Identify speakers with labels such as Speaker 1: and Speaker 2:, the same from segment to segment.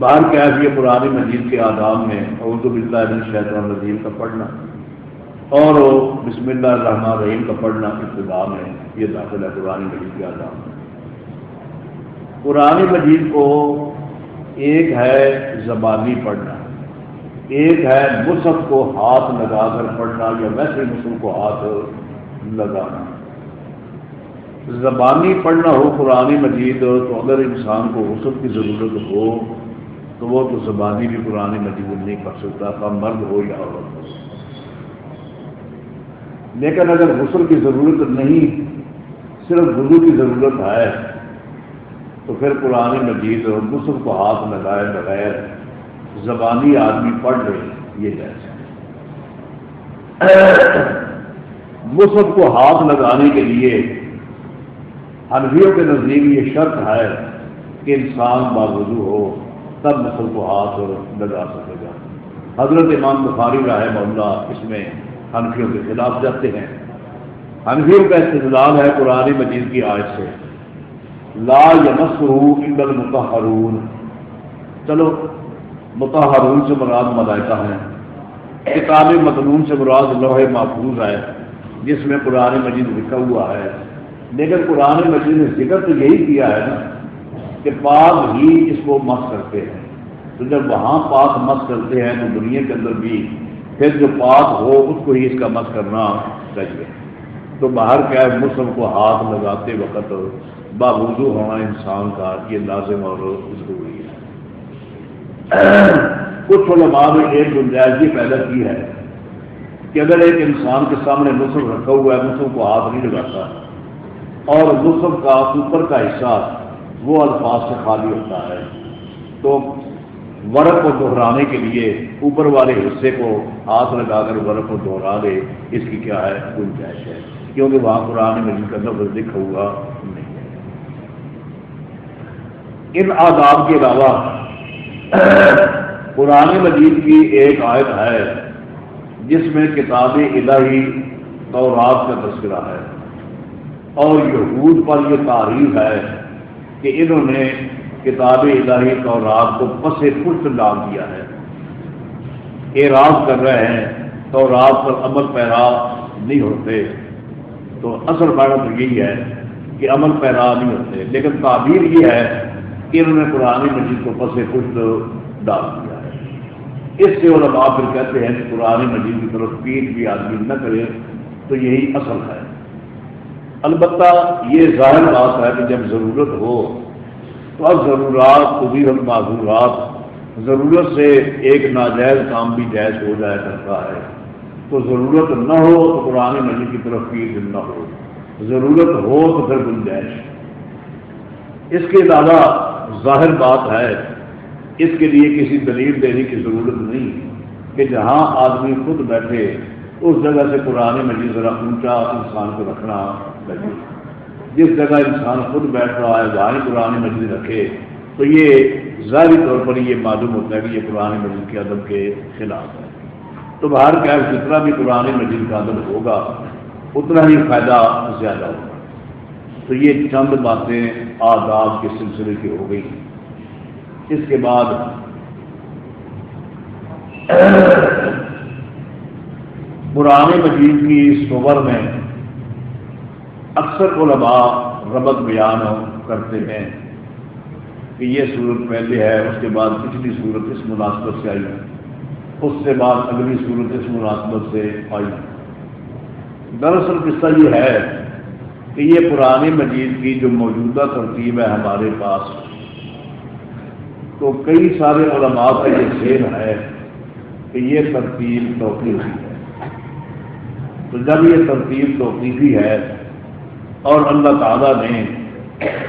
Speaker 1: باہر کیف یہ پرانی مجید کے آداب میں اردو بلّہ شیطان الرجیم کا پڑھنا اور بسم اللہ الرحمن الرحیم کا پڑھنا ابتدا میں یہ داخل ہے قرآن مجید کے آداب میں۔ قرآن مجید کو ایک ہے زبانی پڑھنا، ایک ہے مصحف کو ہاتھ لگا کر پڑھنا یا ویسے مصحف کو ہاتھ لگانا۔ زبانی پڑھنا ہو قرآن مجید تو اگر انسان کو غسل کی ضرورت ہو تو وہ تو زبانی بھی قرآن مجید نہیں پڑھ سکتا تھا مرد ہو یا عورت ہو۔ لیکن اگر غسل کی ضرورت نہیں، صرف وضو کی ضرورت ہے، تو پھر قرآن مجید اور غسل کو ہاتھ لگائے بغیر زبانی آدمی پڑھ رہے یہ جیسے مصحف کو ہاتھ لگانے کے لیے حنفیوں کے نزدیک یہ شرط ہے کہ انسان باوضو ہو۔ تب مصحف کو ہاتھ لگا سکے گا۔ حضرت امام بخاری رحم اللہ اس میں حنفیوں کے خلاف جاتے ہیں۔ حنفیوں کا استدلال ہے قرآن مجید کی آج سے۔ لا یمسرو انگل متحرون چلو متحرون سے مراد ملائکہ ہیں۔ کتاب مقنون سے مراد لوہے محفوظ ہے، جس میں قرآن مجید لکھا ہوا ہے۔ لیکن قرآن مجید نے ذکر تو یہی کیا ہے نا کہ پاک ہی اس کو مس کرتے ہیں۔ تو جب وہاں پاک مس کرتے ہیں تو دنیا کے اندر بھی پھر جو پاک ہو اس کو ہی اس کا مس کرنا چاہیے۔ تو باہر کیا ہے؟ مسلم کو ہاتھ لگاتے وقت باوضو ہونا انسان کا یہ لازم اور ضروری ہے۔ کچھ علماء نے ایک گنجائش یہ پیدا کی ہے کہ اگر ایک انسان کے سامنے مسلم رکھا ہوا ہے، مسلم کو ہاتھ نہیں لگاتا اور مسلم کا اوپر کا حصہ وہ الفاظ سے خالی ہوتا ہے۔ تو ورق کو دہرانے کے لیے اوپر والے حصے کو ہاتھ لگا کر ورق کو دوہرا دے، اس کی کیا ہے؟ گنجائش ہے۔ کیونکہ وہاں قرآن میں جن کا لفظ لکھا ہوا نہیں ہے۔ ان آداب کے علاوہ قرآن مجید کی ایک آیت ہے، جس میں کتاب الہی تورات کا تذکرہ ہے۔ اور یہود پر یہ تعریف ہے کہ انہوں نے کتاب الہی تورات کو پس پشت ڈال دیا ہے۔ اعراض کر رہے ہیں تو رات پر عمل پیرا نہیں ہوتے۔ تو اصل بڑا تو یہی ہے کہ عمل پیرا نہیں ہوتے۔ لیکن تعبیر یہ ہے کہ انہوں نے قرآن مجید کو پس پشت ڈال دیا ہے۔ اس سے علماء پھر کہتے ہیں کہ قرآن مجید کی طرف پیٹ بھی آدمی نہ کرے تو یہی اصل ہے۔ البتہ یہ ظاہر بات ہے کہ جب ضرورت ہو تو اب ضرورات کبھی ہم معذورات ضرورت سے ایک ناجائز کام بھی جائز ہو جایا کرتا ہے۔ تو ضرورت نہ ہو تو قرآن مجید کی طرف فیس نہ ہو۔ ضرورت ہو تو پھر گنجائش۔ اس کے علاوہ ظاہر بات ہے، اس کے لیے کسی دلیل دینے کی ضرورت نہیں کہ جہاں آدمی خود بیٹھے، اس جگہ سے قرآن مجید ذرا اونچا انسان کو رکھنا لگے جس جگہ انسان خود بیٹھ رہا ہے، وہاں قرآن مجید رکھے۔ تو یہ ظاہری طور پر یہ معلوم ہوتا ہے کہ یہ قرآن مجید کے ادب کے خلاف ہے۔ تو باہر کیا جتنا بھی قرآن مجید کا ادب ہوگا، اتنا ہی فائدہ زیادہ ہوگا۔ تو یہ چند باتیں آداب کے سلسلے کی ہو گئی۔ اس کے بعد قرآن مجید کی صور میں اکثر علماء ربط بیان کرتے ہیں کہ یہ صورت پہلے ہے، اس کے بعد پچھلی صورت اس مناسبت سے آئی، اس سے بعد اگلی صورت اس مناسبت سے آئی۔ دراصل قصہ یہ ہے کہ یہ پرانی مجید کی جو موجودہ ترتیب ہے ہمارے پاس، تو کئی سارے علماء کا یہ ذہن ہے کہ یہ ترتیب توقیفی ہے۔ تو جب یہ ترتیب توقیفی ہے اور اللہ تعالیٰ نے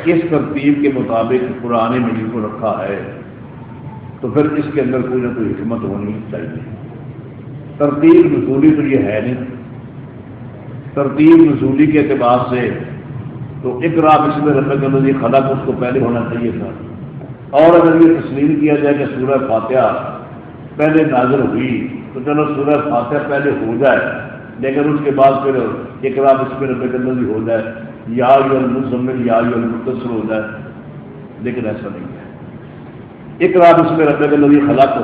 Speaker 1: اس ترتیب کے مطابق پرانے مجید کو رکھا ہے، تو پھر اس کے اندر کوئی نہ کوئی حکمت ہونی چاہیے۔ ترتیب نصولی تو یہ ہے نہیں۔ ترتیب نصولی کے اعتبار سے تو ایک رات اس میں رفت الدی خلق اس کو پہلے ہونا چاہیے تھا۔ اور اگر یہ تسلیم کیا جائے کہ سورہ فاتحہ پہلے نازر ہوئی، تو چلو سورہ فاتحہ پہلے ہو جائے۔ لیکن اس کے بعد پھر ایک رات اس میں رب بھی ہو جائے، یا المزمل، یا المتصر ہو جائے۔ لیکن ایسا نہیں ہے۔ ایک رات اس میں رب نبی خلاق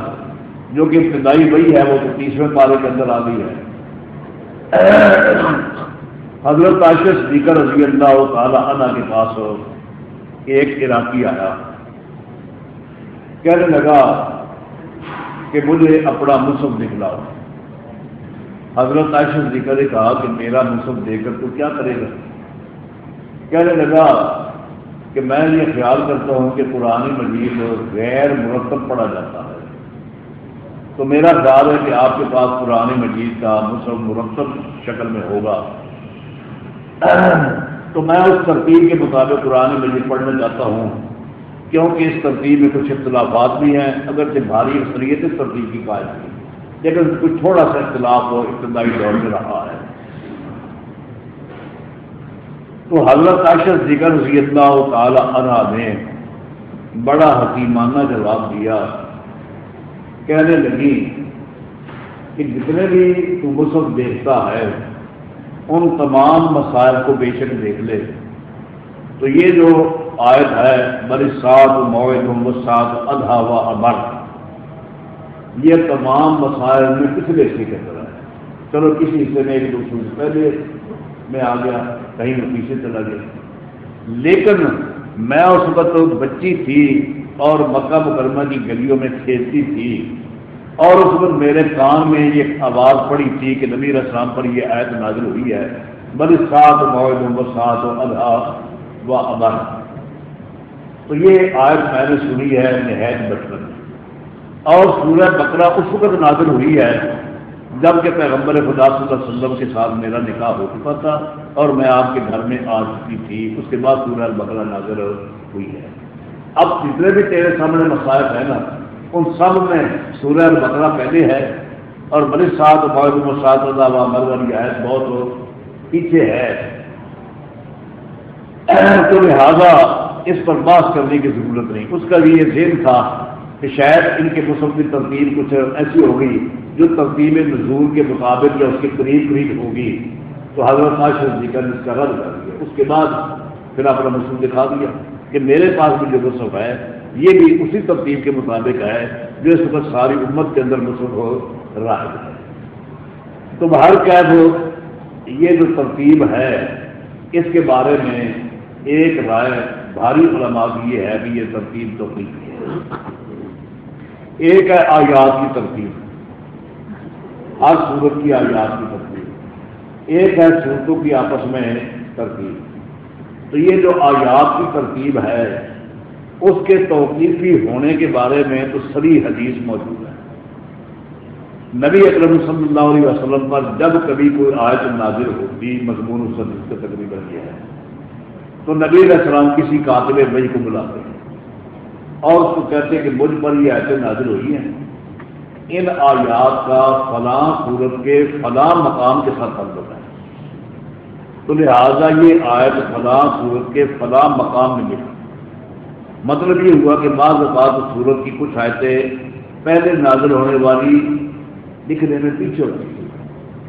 Speaker 1: جو کہ ابتدائی وہی ہے، وہ تو تیسویں پارے کے اندر آ گئی ہے۔ حضرت عاشق صدیقہ رضی اللہ تعالی عنہ کے پاس ایک عراقی آیا۔ کہنے لگا کہ مجھے اپنا مصحف نکلا حضرت عائشہ صدیقہ نے کہا کہ میرا مصحف دے کر تو کیا کرے گا؟ کہنے لگا کہ میں یہ خیال کرتا ہوں کہ پرانی مجید غیر مرتب پڑھا جاتا ہے۔ تو میرا خیال ہے کہ آپ کے پاس پرانی مجید کا مصحف مرتب شکل میں ہوگا۔ تو میں اس ترتیب کے مطابق پرانی مجید پڑھنا چاہتا ہوں، کیونکہ اس ترتیب میں کچھ اختلافات بھی ہیں، اگرچہ بھاری اکثریت اس ترتیب کی قائم کی لیکن کچھ تھوڑا سا اختلاف ہو، ابتدائی دور میں رہا ہے۔ تو حضرت عاشر ذکر رضی اللہ تعالی عنہ نے بڑا حکیمانہ جواب دیا۔ کہنے لگی کہ جتنے بھی تو مصحف دیکھتا ہے، ان تمام مسائل کو بے شک دیکھ لے۔ تو یہ جو آیت ہے بری سات موت سات ادھا و امر۔ یہ تمام مسائل میں پچھلے حصے کی طرح ہے چلو کسی حصے میں ایک دوسرے سے پہلے میں آ گیا، کہیں میں پیچھے چلا گیا لیکن میں اس وقت بچی تھی اور مکہ مکرمہ کی گلیوں میں کھیلتی تھی۔ اور اس وقت میرے کان میں یہ آواز پڑی تھی کہ نبی اسلام پر یہ آیت نازل ہوئی ہے۔ بل سات موت سات و ادھا و امر تو یہ آیت میں نے سنی ہے نہایت بچپن میں۔ اور سورہ بکرا اس وقت نازل ہوئی ہے جبکہ پیغمبر خدا صلی اللہ علیہ وسلم کے ساتھ میرا نکاح ہو چکا تھا اور میں آپ کے گھر میں آ چکی تھی۔ اس کے بعد سورہ بکرا نازل ہوئی ہے۔ اب جتنے بھی تیرے سامنے مسائل ہیں نا، ان سب میں سورہ بکرا پہلے ہے اور بڑے سات باغ سات مرد والی آیت بہت پیچھے ہے۔ تو لہٰذا اس پر بات کرنے کی ضرورت نہیں۔ اس کا بھی یہ ذہن تھا کہ شاید ان کے قسم کی ترتیب کچھ ایسی ہوگی جو ترتیب نزول کے مطابق یا اس کے قریب قریب ہوگی۔ تو حضرت ناشر جی کر اس کا رد کر دیا۔ اس کے بعد پھر اپنا مسلم دکھا دیا کہ میرے پاس بھی جو مصحف ہے، یہ بھی اسی ترتیب کے مطابق ہے جو اس وقت ساری امت کے اندر مصحف ہو رہا ہے۔ تو باہر قید ہو یہ جو ترتیب ہے، اس کے بارے میں ایک رائے بھاری علماء کی یہ ہے کہ یہ ترتیب تو نہیں ہے۔ ایک ہے آیات کی ترتیب۔ ہر صورت کی آیات کی ترتیب۔ ایک ہے صورتوں کی آپس میں ترتیب۔ تو یہ جو آیات کی ترتیب ہے، اس کے توقیفی ہونے کے بارے میں تو سری حدیث موجود ہے۔ نبی اکرم صلی اللہ علیہ وسلم پر جب کبھی کوئی آیت نازر ہوتی، مضمون اس کا تقریباً یہ ہے۔ تو نبی علیہ السلام کسی قاتل بھائی کو بلاتے ہیں۔ اور اس کو کہتے ہیں کہ مجھ پر یہ ایسے نازل ہوئی ہیں۔ ان آیات کا فلاں صورت کے فلاں مقام کے ساتھ تعلق ہے۔ تو لہٰذا یہ آیت فلاں صورت کے فلاں مقام میں لکھا مطلب یہ ہوا کہ بعض اوقات صورت کی کچھ آیتیں پہلے نازل ہونے والی لکھنے میں پیچھے ہوتی تھی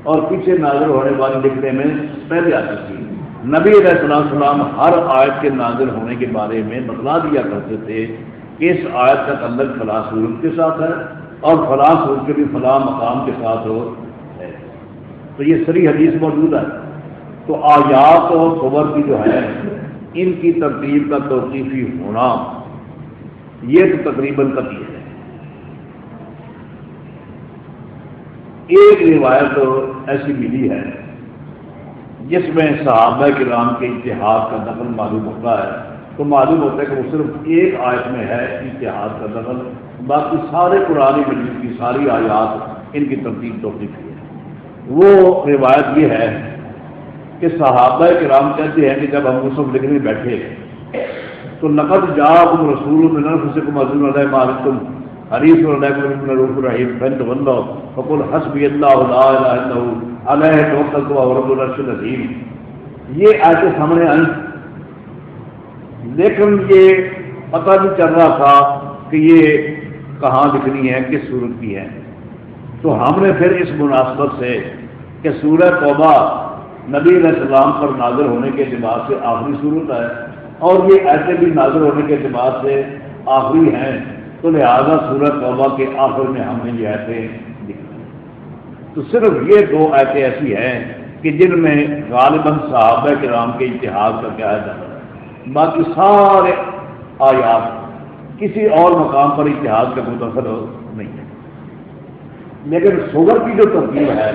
Speaker 1: اور پیچھے نازل ہونے والی لکھنے میں پہلے آتی تھی نبی علیہ السلام ہر آیت کے نازل ہونے کے بارے میں بتلا دیا کرتے تھے اس آیت کا تعلق فلاں صورت کے ساتھ ہے اور فلاں صورت کے بھی فلاں مقام کے ساتھ ہو ہے۔ تو یہ سری حدیث موجود ہے۔ تو آیات اور خبر کی جو ہے، ان کی ترتیب کا توقیفی ہونا، یہ تو تقریباً کبھی ہے۔ ایک روایت ایسی ملی ہے، جس میں صحابہ کرام کے اتحاد کا دخل معلوم ہوتا ہے۔ تو معلوم ہوتا ہے کہ وہ صرف ایک آیت میں ہے، اتحاد کا دخل باقی سارے پرانی مجلس کی ساری آیات ان کی ترتیب تو ہے وہ روایت یہ ہے کہ صحابہ کرام کہتے ہیں کہ جب ہم مسلم لکھنے بیٹھے، تو نقد جا تم رسول میں سے علیہ مالک تم حریف علیہ الرحیم، بنت بندو فقل حسبی اللہ لا الہ الا علیہ توکل تو رب العظیم۔ یہ ایسے سامنے آئی لیکن یہ پتہ نہیں چل رہا تھا کہ یہ کہاں لکھنی ہے، کس صورت کی ہے۔ تو ہم نے پھر اس مناسبت سے کہ سورہ توبہ نبی علیہ السلام پر نازر ہونے کے اعتبار سے آخری صورت ہے۔ اور یہ ایسے بھی نازر ہونے کے اعتبار سے آخری ہیں۔ تو لہٰذا سورت توبہ کے آخر میں ہم نے یہ ایسے تو صرف یہ دو ایسے ایسی ہیں کہ جن میں غالباً صحابہ کرام کے اتحاد کا کیا ہے۔ باقی سارے آیات کسی اور مقام پر اتحاد کا متاثر نہیں ہے لیکن سوگر کی جو ترتیب ہے،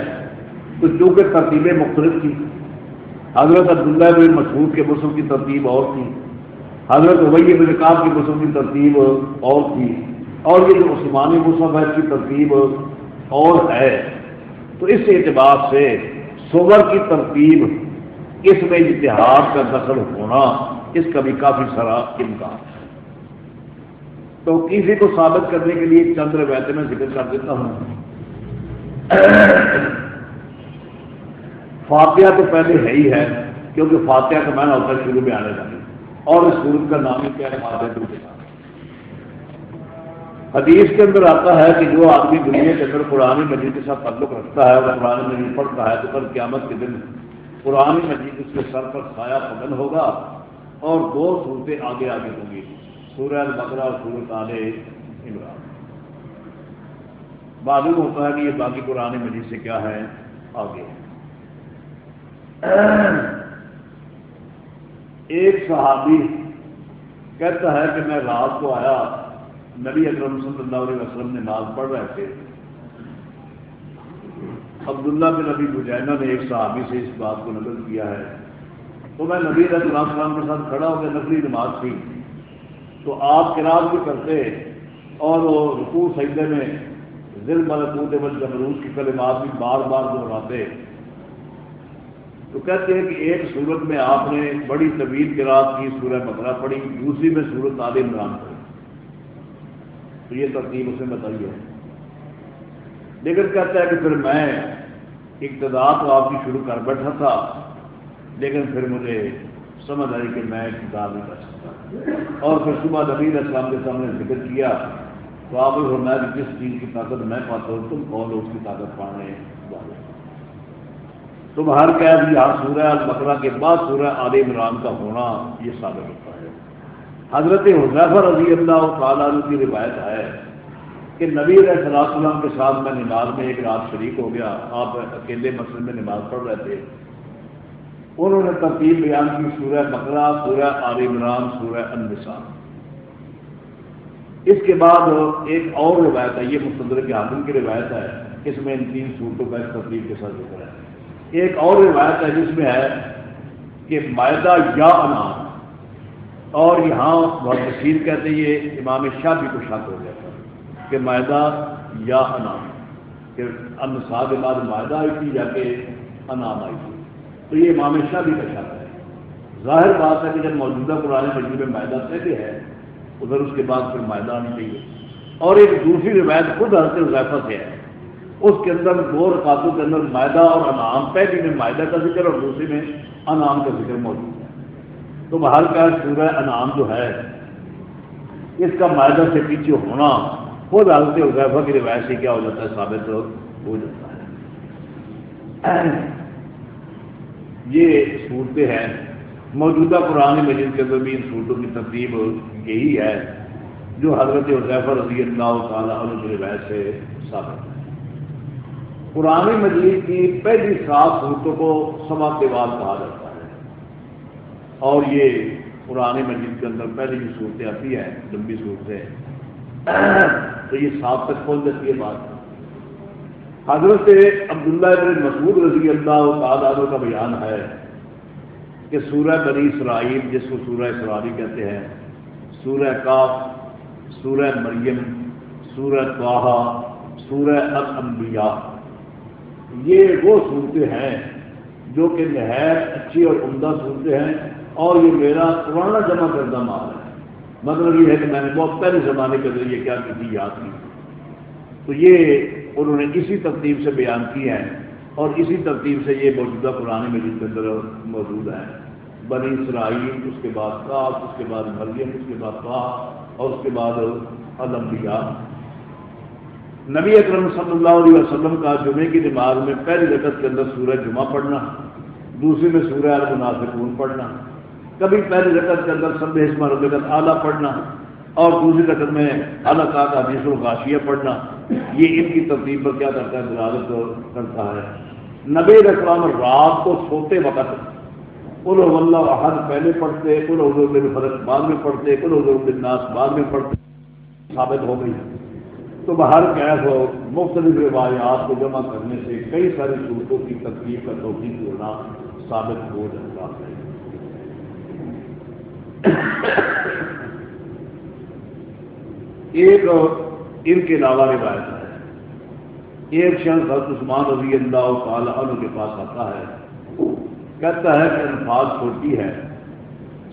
Speaker 1: تو چونکہ ترتیبیں مختلف تھی حضرت عبداللہ بن مسعود کے مسلم کی ترتیب اور تھی، حضرت ابئی بن کاب کی مسلم کی ترتیب اور تھی، اور یہ جو عثمانی مسلم ہے اس کی ترتیب اور ہے، تو اس اعتبار سے سوگر کی ترتیب اس میں اتحاد کا دخل ہونا اس کا بھی کافی سارا امکان ہے۔ تو کسی کو ثابت کرنے کے لیے چندر ویسے میں ذکر کر دیتا ہوں۔ فاتحہ تو پہلے ہے ہی ہے، کیونکہ فاتحہ کا میں ہوتا ہے شروع میں آنے لگے اور اس سورت کا نام ہی کیا ہے؟ فاتح فاتحہ حدیث کے اندر آتا ہے کہ جو آدمی دنیا کے اندر قرآن مجید کے ساتھ تعلق رکھتا ہے اور قرآن مجید پڑھتا ہے تو کل قیامت کے دن قرآن مجید اس کے سر پر سایہ پگن ہوگا۔ اور دو صورتیں آگے آگے ہوں گی۔ سورہ البقرہ اور سورت عال عمران معلوم ہوتا ہے کہ یہ باقی قرآن مجید سے کیا ہے؟ آگے۔ ایک صحابی کہتا ہے کہ میں رات کو آیا، نبی اکرم صلی اللہ علیہ وسلم نے ناز پڑھ رہے تھے۔ عبداللہ بن نبی بجینا نے ایک صحابی سے اس بات کو نقل کیا ہے۔ تو میں نبی علیہ السلام کے ساتھ کھڑا ہو گیا نقلی نماز تھی تو آپ کراج بھی کرتے اور وہ رکوع سجدے میں ضلع ملکوت بل جمروز کی کلمات بھی بار بار دہراتے۔ تو کہتے ہیں کہ ایک صورت میں آپ نے بڑی طویل کراط کی سورہ بکرا پڑھی، دوسری میں سورت تعلیم عمران پڑھی۔ تو یہ ترتیب اسے بتائی ہے۔ لیکن کہتا ہے کہ پھر میں اقتدا تو آپ کی شروع کر بیٹھا تھا۔ لیکن پھر مجھے سمجھ آئی کہ میں کتاب نہیں کر سکتا۔ اور پھر صبح نبی اسلام کے سامنے ذکر کیا، تو آپ میں جس چیز کی طاقت میں پاتا ہوں، تم کون اس کی طاقت پانے والے؟ تم ہر قید یہاں سورہ البقرہ کے بعد سورہ عال عمران کا ہونا یہ ثابت ہوتا ہے۔ حضرت حضیفہ رضی اللہ تعالیٰ کی روایت ہے کہ نبی علیہ السلام کے ساتھ میں نماز میں ایک رات شریک ہو گیا۔ آپ اکیلے مسجد میں نماز پڑھ رہے تھے۔ انہوں نے ترتیب بیان کی، سورہ بکرا سورہ عال عمران، سورہ النساء۔ اس کے بعد ایک اور روایت ہے، یہ مستدر کے حاضر کی روایت ہے، اس میں ان تین صورتوں کا اس ترتیب کے ساتھ ذکر ہے۔ ایک اور روایت ہے، جس میں ہے کہ معدہ یا انعام اور یہاں بہت تشہیر کہتے ہیں، یہ امام شاہ بھی کو شک ہو گیا تھا کہ معدہ یا انعام کہ انسا کے بعد معدہ آئی تھی یا کہ انعام آئی تھی۔ تو یہ امام شاہ بھی کا ہے۔ ظاہر بات ہے کہ جب موجودہ پرانے مجموعے میں معدہ پہلے ہے، ادھر اس کے بعد پھر معدہ آنی چاہیے۔ اور ایک دوسری روایت خود حضرت الضیفہ سے ہے۔ اس کے اندر دو رکاتوں کے اندر معدہ اور انعام، پہلی میں معدہ کا ذکر اور دوسری میں انعام کا ذکر موجود ہے۔ تو بہر کا سورہ انعام جو ہے، اس کا معدہ سے پیچھے ہونا خود حضرت الضیفہ کی روایت سے کیا ہو جاتا ہے، ثابت ہو جاتا ہے۔ یہ صورتیں ہیں۔ موجودہ قرآن مجید کے اندر بھی ان صورتوں کی ترتیب یہی ہے جو حضرت حضیفہ رضی اللہ تعالیٰ علیہ روایت سے ثابت ہے۔ قرآن مجید کی پہلی سات صورتوں کو سما تیوار کہا جاتا ہے۔ اور یہ قرآن مجید کے اندر پہلی جو صورتیں آتی ہیں، لمبی صورتیں، تو یہ صاف تک کھول دیتی ہے بات حضرت عبداللہ بن مسعود رضی اللہ تعالیٰ کا بیان ہے کہ سورہ بنی اسرائیل جس کو سورہ اسرائیل کہتے ہیں، سورہ کاف، سورہ مریم، سورہ توحا سورہ الانبیاء، یہ وہ صورتیں ہیں جو کہ نہایت اچھی اور عمدہ صورتیں ہیں اور یہ میرا پرانا جمع کردہ مال ہے۔ مطلب یہ ہے کہ میں نے بہت پہلے زمانے کے ذریعے کیا کسی یاد کی۔ تو یہ انہوں نے اسی ترتیب سے بیان کی ہیں اور اسی ترتیب سے یہ موجودہ قرآن مجید کے اندر موجود ہے بنی اسرائیل، اس کے بعد کاف، اس کے بعد مریم، اس کے بعد کاف اور اس کے بعد الانبیاء۔ نبی اکرم صلی اللہ علیہ وسلم کا جمعے کی نماز میں پہلی رکعت کے اندر سورج جمعہ پڑھنا دوسری میں سورہ المنافقون پڑھنا، کبھی پہلی رکعت کے اندر سب حسمہ رکعت اعلیٰ پڑھنا اور دوسری رقم میں اللہ کا حدیث الغاشیہ پڑھنا۔ یہ ان کی ترتیب پر کیا کرتا ہے؟ دلالت کرتا ہے۔ نبی اسلام رات کو سوتے وقت کل اللہ احد پہلے پڑھتے کل حضور بن فرق بعد میں پڑھتے کل حضور بن ناس بعد میں پڑھتے۔ ثابت ہو گئی۔ تو باہر کیس ہو، مختلف روایات کو جمع کرنے سے کئی ساری صورتوں کی تکلیف کا توفیق ہونا ثابت ہو جاتا ہے۔ ایک ان کے علاوہ روایت ہے۔ ایک شخص حضرت عثمان رضی اللہ تعالیٰ عنہ کے پاس آتا ہے۔ کہتا ہے کہ انفاظ چھوٹی ہے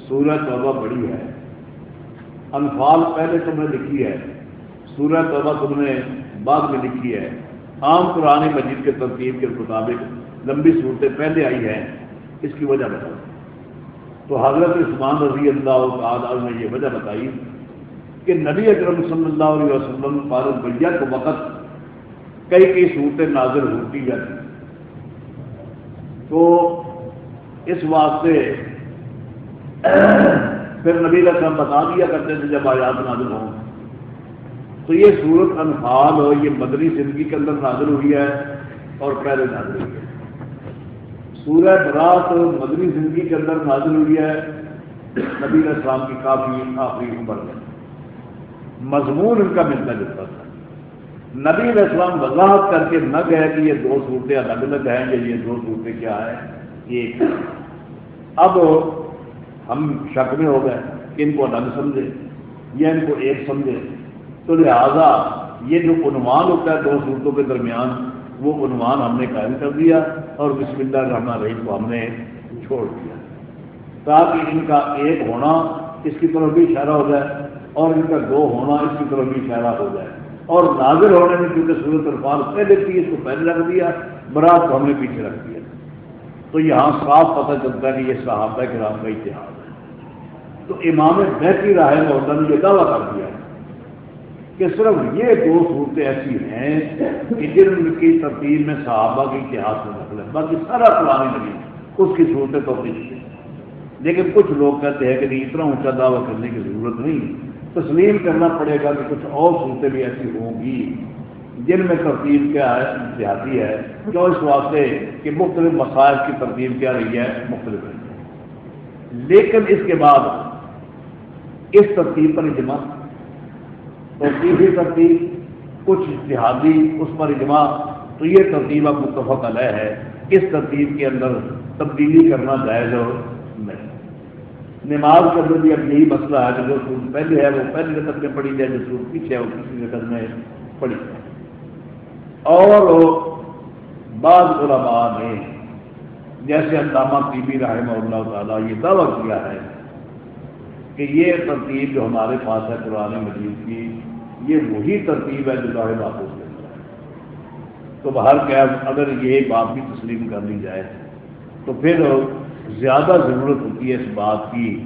Speaker 1: سورج توبہ بڑی ہے۔ انفال پہلے تم نے لکھی ہے سورہ توبہ تم نے بعد میں لکھی ہے۔ عام قرآن مجید کے ترتیب کے مطابق لمبی صورتیں پہلے آئی ہیں، اس کی وجہ بتا تو حضرت عثمان رضی اللہ تعالیٰ نے یہ وجہ بتائی کہ نبی اکرم صلی اللہ علیہ وسلم فارغ بھیا کو وقت کئی کئی صورتیں نازل ہوتی جاتی تو اس واسطے پھر نبی رسم بتا دیا کرتے تھے جب آیات نازل ہوں۔ تو یہ صورت انفال ہو یہ مدنی زندگی کے اندر نازل ہوئی ہے اور پہلے نازل ہوئی ہے۔ سورج برات مدنی زندگی کے اندر نازل ہوئی ہے۔ نبی السلام کی کافی آخری عمر میں مضمون ان کا ملتا جلتا تھا۔ نبی السلام وضاحت کر کے نہ گئے کہ یہ دو صورتیں الگ الگ ہیں یا یہ دو صورتیں کیا ہیں۔ ایک۔ اب ہم شک میں ہو گئے کہ ان کو الگ سمجھے یا ان کو ایک سمجھے۔ تو لہذا یہ جو عنوان ہوتا ہے دو صورتوں کے درمیان، وہ عنوان ہم نے قائم کر دیا اور بسم اللہ الرحمن الرحیم کو ہم نے چھوڑ دیا۔ تاکہ ان کا ایک ہونا اس کی طرف بھی اشارہ ہو جائے۔ اور ان کا دو ہونا اس کی طرف بھی اشارہ ہو جائے۔ اور نازر ہونے میں کیونکہ صورت الفاظ پہلے تھی، اس کو پہلے رکھ دیا، برات کو ہم نے پیچھے رکھ دیا۔ تو یہاں صاف پتہ چلتا ہے کہ یہ صحابہ کرام کا اتحاد ہے۔ تو امام بہتری رائے محدود نے یہ دعویٰ کر دیا کہ صرف یہ دو صورتیں ایسی ہیں کہ جن کی ترتیب میں صحابہ کے اتحاد میں دخل ہے، باقی سارا قرآن نبی اس کی صورتیں تو لیکن کچھ لوگ کہتے ہیں کہ نہیں، اتنا اونچا دعویٰ کرنے کی ضرورت نہیں۔ تسلیم کرنا پڑے گا کہ کچھ اور صورتیں بھی ایسی ہوں گی۔ جن میں ترتیب کیا ہے اتحادی ہے، جو اس واسطے کہ مختلف مسائل کی ترتیب کیا رہی ہے، مختلف رہی ہے لیکن اس کے بعد اس ترتیب پر اجماع تیسری ترتیب، کچھ اتحادی اس پر اجماع، تو یہ ترتیب اب متفق علیہ ہے۔ اس ترتیب کے اندر تبدیلی کرنا جائز اور نہیں۔ نماز کے اندر بھی اب یہی مسئلہ ہے کہ جو سورج پہلے ہے، وہ پہلی رقط میں پڑھی جائے، جو سورج پیچھے ہے، وہ کسی رقط میں پڑھی جائے۔ اور بعض علماء نے جیسے علامہ طی بی رحمہ اللہ تعالیٰ یہ دعویٰ کیا ہے کہ یہ ترتیب جو ہمارے پاس ہے قرآن مجید کی، یہ وہی ترتیب ہے جو لاہے محفوظ کے تو باہر کیا اگر یہ بات بھی تسلیم کر لی جائے، تو پھر زیادہ ضرورت ہوتی ہے اس بات کی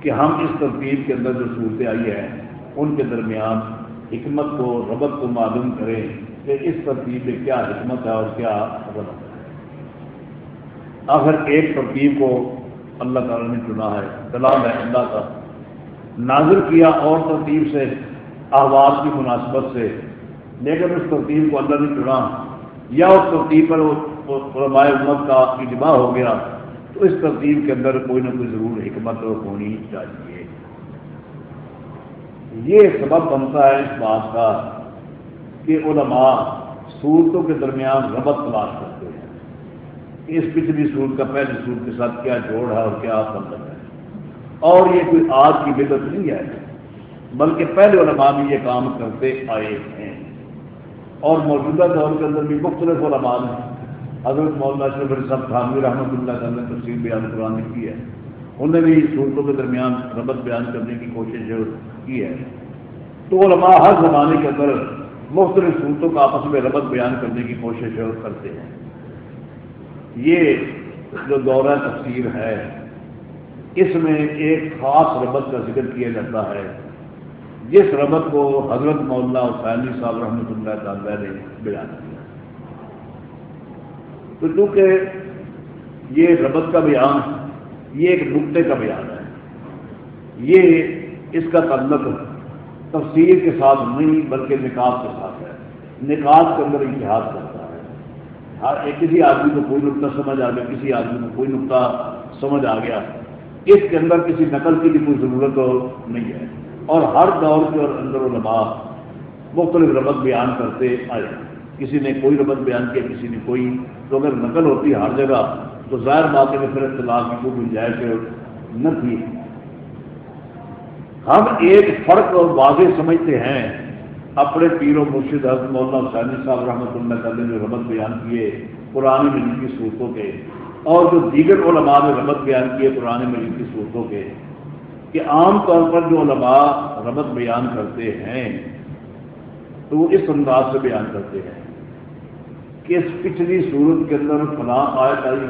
Speaker 1: کہ ہم اس ترتیب کے اندر جو صورتیں آئی ہیں ان کے درمیان حکمت کو، ربط کو معلوم کریں کہ اس ترتیب میں کیا حکمت ہے اور کیا ربط ہے۔ آخر ایک ترتیب کو اللہ تعالیٰ نے چنا ہے، کلام ہے اللہ کا۔ نازر کیا اور ترتیب سے، احوال کی مناسبت سے۔ لیکن اس ترتیب کو اللہ نے چنا، یا اس ترتیب پر علماء امت کا اجماع ہو گیا۔ تو اس ترتیب کے اندر کوئی نہ کوئی ضرور حکمت ہونی چاہیے۔ یہ سبب بنتا ہے اس بات کا کہ علماء صورتوں کے درمیان ربط تلاش کرتے ہیں۔ اس پچھلی صورت کا پہلی صورت کے ساتھ کیا جوڑ ہے اور کیا مطلب ہے اور یہ کوئی آج کی بدت نہیں ہے، بلکہ پہلے علماء بھی یہ کام کرتے آئے ہیں۔ اور موجودہ دور کے اندر بھی مختلف علماء ہیں۔ حضرت مولانا اشرف صاحب خانوی رحمۃ اللہ تعالیٰ نے تفصیل بیان قرآن کی ہے۔ انہوں نے بھی صورتوں کے درمیان ربط بیان کرنے کی کوشش کی ہے۔ تو علماء ہر زمانے کے اندر مختلف صورتوں کا آپس میں ربط بیان کرنے کی کوشش کرتے ہیں۔ یہ جو دورہ تفسیر ہے، اس میں ایک خاص ربط کا ذکر کیا جاتا ہے۔ جس ربط کو حضرت مولانا حسینی صاحب رحمۃ اللہ تعالی نے بیان کیا۔ تو چونکہ یہ ربط کا بیان یہ ایک نقطے کا بیان ہے۔ یہ اس کا تعلق تفصیل کے ساتھ نہیں، بلکہ نکاح کے ساتھ ہے۔ نکاح کے اندر اتحاد کرتا ہے۔ ہر ایک کسی آدمی کو کوئی نقطہ سمجھ آ گیا، کسی آدمی کو کوئی نقطہ سمجھ آ گیا۔ اس کے اندر کسی نقل کی بھی کوئی ضرورت نہیں ہے۔ اور ہر دور کے اور اندر علماء مختلف ربط بیان کرتے آئے کسی نے کوئی ربط بیان کیا، کسی نے کوئی، تو اگر نقل ہوتی ہے ہر جگہ، تو ظاہر بات ہے کہ پھر اختلاف کی کوئی گنجائش نہ تھی۔ ہم ایک فرق اور واضح سمجھتے ہیں۔ اپنے پیر و مرشد حضرت مولانا حسین صاحب رحمۃ اللہ تعالی نے ربط بیان کیے پرانی مجید کی صورتوں کے، اور جو دیگر علماء نے ربط بیان کیے پرانے مجید کی صورتوں کے، کہ عام طور پر جو علماء ربط بیان کرتے ہیں، تو وہ اس انداز سے بیان کرتے ہیں۔ کہ اس پچھلی صورت کے اندر فلاں آیت آئی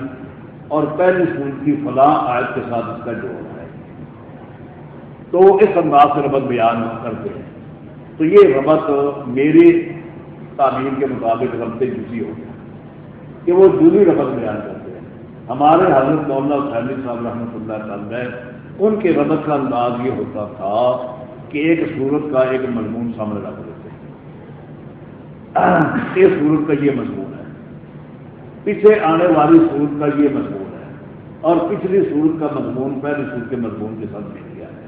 Speaker 1: اور پہلی صورت کی فلاں آیت کے ساتھ اس کا جوڑ ہے۔ تو اس انداز سے ربط بیان کرتے ہیں۔ تو یہ ربط میری تعمیر کے مطابق ربط جزی ہو گیا کہ وہ جلی ربط بیان کرتے ہیں۔ ہمارے حضرت مولانا حسین صاحب رحمۃ اللہ تعالی ان کے ربط کا انداز یہ ہوتا تھا کہ ایک صورت کا ایک مضمون سامنے رکھ دیتے اس صورت کا یہ مضمون ہے۔ پیچھے آنے والی صورت کا یہ مضمون ہے۔ اور پچھلی صورت کا مضمون، پہلی صورت کے مضمون کے ساتھ مل گیا ہے۔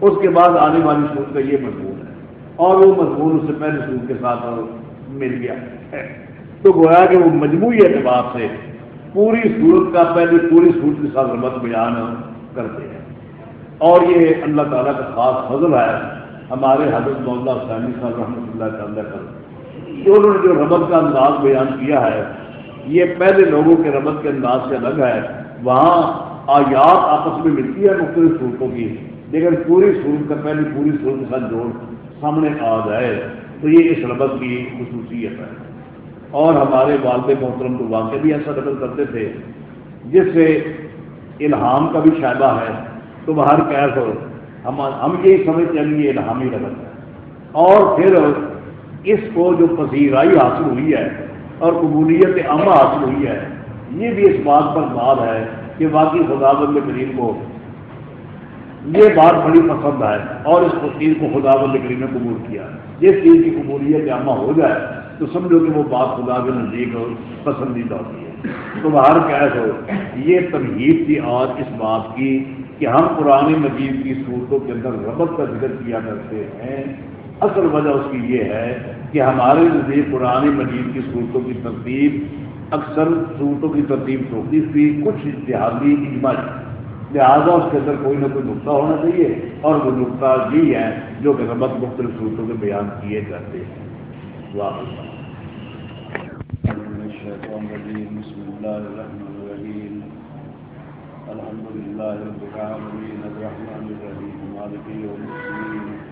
Speaker 1: اس کے بعد آنے والی صورت کا یہ مضمون ہے۔ اور وہ مضمون اس سے پہلے سور کے ساتھ مل گیا تو گویا کہ وہ مجموعی اعتبار سے پوری صورت کا پہلے پوری صورت کے ساتھ ربط بیان کرتے ہیں۔ اور یہ اللہ تعالیٰ کا خاص فضل ہے۔ ہمارے حضرت مولا حسینی صاحب رحمۃ اللہ تعالیٰ کا انہوں نے جو ربط کا انداز بیان کیا ہے، یہ پہلے لوگوں کے ربط کے انداز سے الگ ہے۔ وہاں آیات آپس میں ملتی ہے مختلف صورتوں کی۔ لیکن پوری صورت کا پہلی پوری صورت کے ساتھ جوڑ سامنے آ جائے تو یہ اس ربط کی خصوصیت ہے۔ اور ہمارے والد محترم تو واقع بھی ایسا ربط کرتے تھے، جس سے الہام کا بھی شائبہ ہے۔ تو باہر کیس ہو، ہم ہم یہی سمجھتے ہیں یہ الہامی ربط ہے۔ اور پھر اس کو جو پذیرائی حاصل ہوئی ہے اور قبولیت عامہ حاصل ہوئی ہے، یہ بھی اس بات پر بات ہے کہ واقعی خدا بند کریم کو یہ بات بڑی پسند ہے اور اس تفصیل کو خدا بند کریم نے قبول کیا۔ جس چیز کی قبولیت عامہ ہو جائے، تو سمجھو کہ وہ بات خدا کے نزدیک اور پسندیدہ ہوتی ہے۔ تو باہر کیس ہو، یہ تمہید تھی آج اس بات کی کہ ہم پرانے مجید کی صورتوں کے اندر ربط کا ذکر کیا کرتے ہیں۔ اصل وجہ اس کی یہ ہے کہ ہمارے نزدیک پرانے مجید کی صورتوں کی ترتیب اکثر صورتوں کی ترتیب ہوتی تھی کچھ اتحادی اجماعی لہٰذا اس کے اندر کوئی نہ کوئی نقطہ ہونا چاہیے اور وہ نقطہ یہ ہے جو کہ ربط مختلف صورتوں کے بیان کیے جاتے ہیں۔ الحمد للہ رب العالمین، الرحمن الرحیم، مالک یوم الدین۔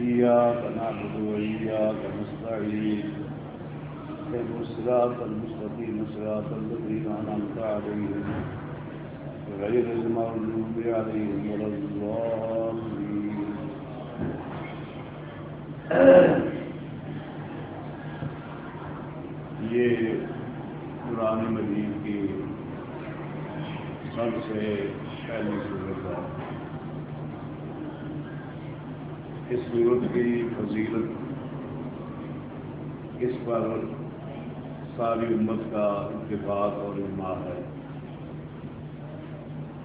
Speaker 1: ایاک نعبد و ایاک نستعین الصراط المستقیم صراط الذین انعمت علیہم غير المغلوب عليهم ولا الضالين. یہ قرآن مجید کی سب سے پہلی صورت ہے اس صورت کی فضیلت، اس پر ساری امت کا اتفاق اور اجماع ہے۔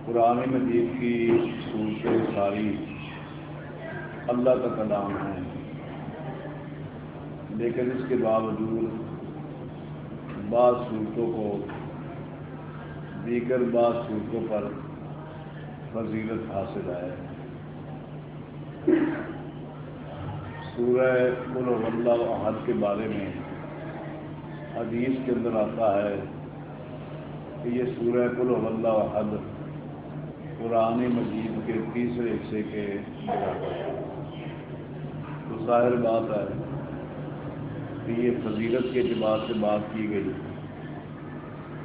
Speaker 1: قرآن مجید کی صورتیں ساری اللہ کا کلام ہے، لیکن اس کے باوجود بعض صورتوں کو، دیگر بعض صورتوں پر فضیلت حاصل ہے۔ سورہ اللہ حد کے بارے میں حدیث کے اندر آتا ہے کہ یہ سورہ اللہ حد قرآن مجید کے تیسرے حصے کے تو ظاہر بات ہے کہ یہ فضیلت کے اعتبار سے بات کی گئی۔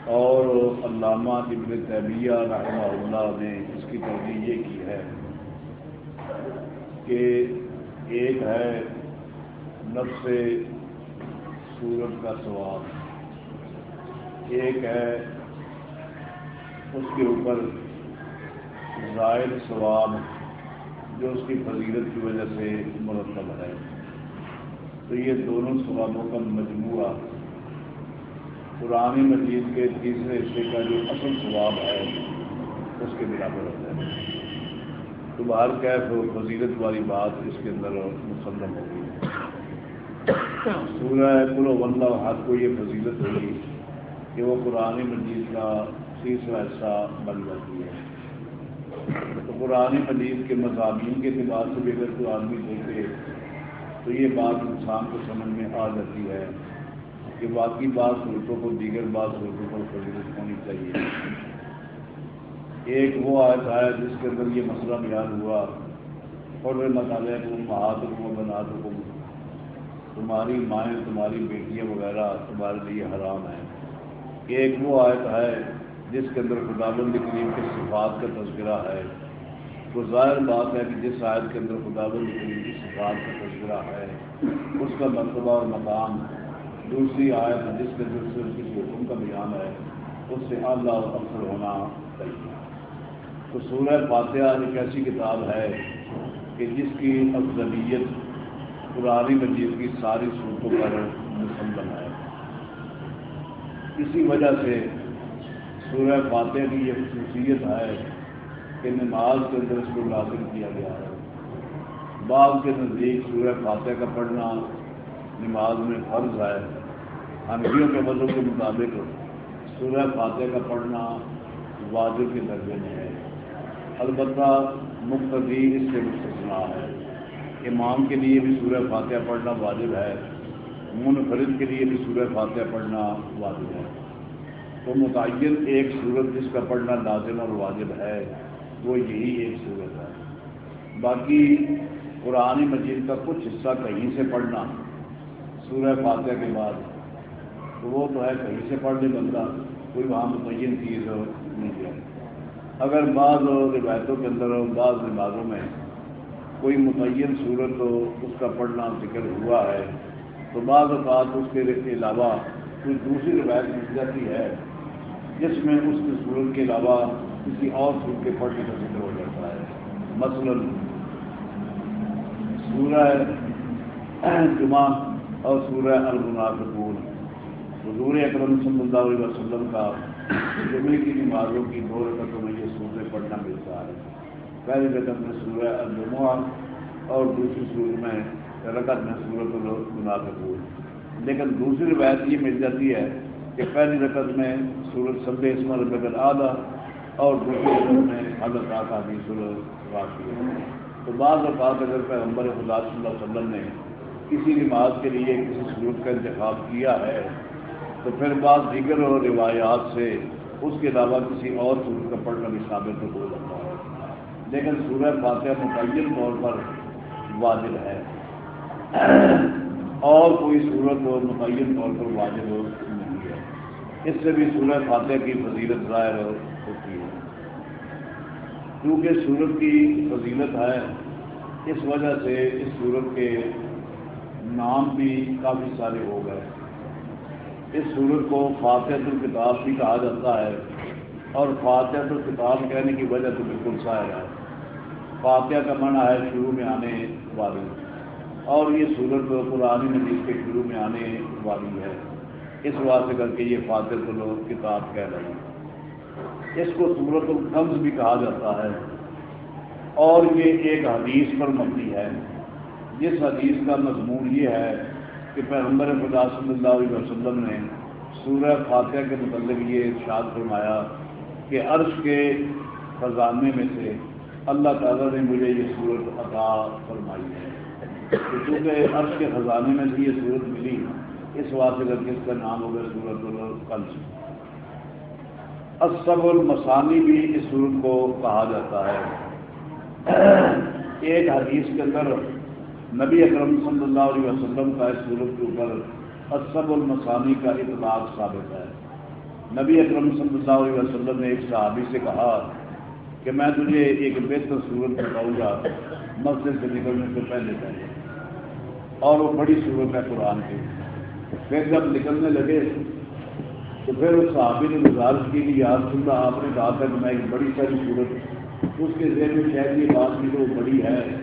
Speaker 1: اور علامہ ابن طبیہ رحمہ اللہ نے اس کی ترجیح یہ کی ہے کہ ایک ہے نفس سورت کا سوال ایک ہے اس کے اوپر زائد ثواب جو اس کی فضیلت کی وجہ سے مرتب ہے۔ تو یہ دونوں ثوابوں کا مجموعہ قرآن مجید کے تیسرے حصے کا جو اصل ثواب ہے، اس کے برابر ہوتا ہے۔ تو باہر کیف فضیلت والی بات اس کے اندر مسلم ہوگی۔ سورہ کلو ولہ ہاتھ کو یہ فضیلت ہوگی کہ وہ قرآن مجید کا تیسرا حصہ بن جاتی ہے۔ تو قرآن مجید کے مضامین کے اعتبار سے بھی اگر کوئی آدمی دیکھے تو یہ بات انسان کو سمجھ میں آ جاتی ہے کہ باقی بعض صورتوں کو دیگر بعض صورتوں کو فضیلت ہونی چاہیے۔ ایک وہ آیت آیا جس کے اندر یہ مسئلہ بیان ہوا، اور مطالعہ کو مہات کو بنا دو تمہاری مائیں، تمہاری بیٹیاں وغیرہ تمہارے لیے حرام ہیں۔ ایک وہ آیت ہے جس کے اندر خداوند کریم کے صفات کا تذکرہ ہے۔ تو ظاہر بات ہے کہ جس آیت کے اندر خداوند کریم کی صفات کا تذکرہ ہے، اس کا مرتبہ اور مقام دوسری آیت جس کے اندر سے کسی حکم کا بیان ہے، اس سے اعلیٰ اور افسر ہونا چاہیے۔ تو سورہ فاتحہ ایک ایسی کتاب ہے کہ جس کی افضلیت قرآن مجید کی ساری صورتوں پر مسلم ہے۔ اسی وجہ سے سورہ فاتح کی یہ خصوصیت ہے کہ نماز کے اندر اس کو لازم کیا گیا ہے۔ بعض کے نزدیک سورہ فاتح کا پڑھنا نماز میں فرض ہے۔ انگیوں کے مذہب کے مطابق سورہ فاتح کا پڑھنا واجب کے درجے میں ہے۔ البتہ مقتدی اس سے مستثنا ہے۔ امام کے لیے بھی سورہ فاتحہ پڑھنا واجب ہے، منفرد کے لیے بھی سورہ فاتحہ پڑھنا واجب ہے۔ تو متعین ایک صورت جس کا پڑھنا لازم اور واجب ہے، وہ یہی ایک صورت ہے۔ باقی قرآن مجید کا کچھ حصہ کہیں سے پڑھنا، سورہ فاتحہ کے بعد، تو وہ تو ہے کہیں سے پڑھ لے بندہ، کوئی وہاں متعین چیز نہیں ہے۔ اگر بعض روایتوں کے اندر بعض نمازوں میں کوئی متعین صورت ہو، اس کا پڑھنا ذکر ہوا ہے، تو بعض اوقات اس کے علاوہ کوئی دوسری روایت مل جاتی ہے، جس میں اس کی صورت کے علاوہ کسی اور صورت کے پڑھنے کا ذکر ہو جاتا ہے۔ مثلا سورہ جمعہ اور سورہ المنافقون۔ حضور اکرم صلی اللہ علیہ وسلم کا جمعے کی نمازوں کی دو رقطوں میں یہ پڑھنا ملتا ہے۔ پہلی رقط میں سورہ الجمعہ اور دوسری صورت میں رقط میں سورت المنافقون لیکن دوسری روایت یہ مل جاتی ہے کہ پہلی رقط میں سورج سب اسمر بغیر آدھا اور دوسری رقط میں حضرت آقا سورج واقعی تو بعض اوقات اگر پیغمبر خدا صلی اللہ علیہ وسلم نے کسی نماز کے لیے کسی سورت کا انتخاب کیا ہے، تو پھر بعض دیگر روایات سے اس کے علاوہ کسی اور سورت کا پڑھنا بھی ثابت ہو جاتا ہے۔ لیکن سورہ فاتحہ متعین طور پر واجب ہے۔ اور کوئی صورت اور متعین طور پر واجب ہو اس سے بھی سورہ فاتح کی فضیلت ظاہر ہوتی ہے۔ کیونکہ سورت کی فضیلت ہے، اس وجہ سے اس سورت کے نام بھی کافی سارے ہو گئے۔ اس سورت کو فاتح الکتاب بھی کہا جاتا ہے اور فاتح الکتاب کہنے کی وجہ تو بالکل ظاہر ہے۔ فاتحہ کا منع ہے شروع میں آنے والی اور یہ سورت قرآن مجید کے شروع میں آنے والی ہے۔ اس واسطے کر کے یہ فاتح لوگ کتاب کہہ رہے ہیں۔ اس کو صورت القمز بھی کہا جاتا ہے۔ اور یہ ایک حدیث پر مبنی ہے۔ جس حدیث کا مضمون یہ ہے کہ پیغمبر خدا صلی اللہ علیہ وسلم نے سورہ فاتحہ کے متعلق یہ ارشاد فرمایا کہ عرش کے خزانے میں سے اللہ تعالیٰ نے مجھے یہ صورت عطا فرمائی ہے۔ چونکہ عرش کے خزانے میں سے یہ صورت ملی، اس واسطے کر کے اس کا نام ہوگا سورت القلش اسب المسانی بھی اس سورت کو کہا جاتا ہے۔ ایک حدیث کے اندر نبی اکرم صلی اللہ علیہ وسلم کا اس سورت کے اوپر اسب المسانی کا اطلاق ثابت ہے۔ نبی اکرم صلی اللہ علیہ وسلم نے ایک صحابی سے کہا کہ میں تجھے ایک بہتر صورت بتاؤں گا، مسجد سے نکلنے سے پہلے پہلے۔ اور وہ بڑی صورت ہے قرآن کی۔ پھر جب نکلنے لگے تو پھر اس صحابی نے گزارش کی کہ یاد سننا آپ نے کہا تھا کہ میں ایک بڑی ساری صورت، اس کے ذہن میں شاید یہ بات بھی تو بڑی ہے۔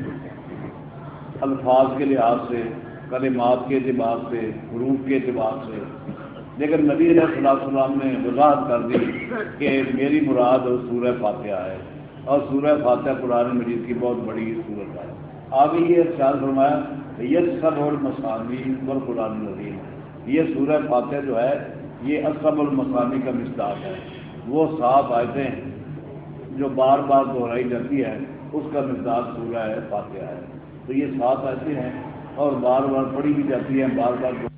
Speaker 1: الفاظ کے لحاظ سے، کلمات کے اعتبار سے، حروف کے اعتبار سے۔ لیکن نبی علیہ صلاح السلام نے وضاحت کر دی کہ میری مراد سورہ فاتحہ ہے۔ اور سورہ فاتحہ قرآن مجید کی بہت بڑی صورت ہے۔ آگے یہ خیال فرمایا یہ سب اور مسامی اور قرآن نظیم یہ سورہ فاتحہ جو ہے، یہ اسب المسامی کا مستاق ہے۔ وہ سات آیتیں جو بار بار دہرائی جاتی ہے اس کا مزاج سورہ ہے فاتحہ ہے۔ تو یہ سات ایسے ہیں اور بار بار پڑھی بھی جاتی ہیں بار بار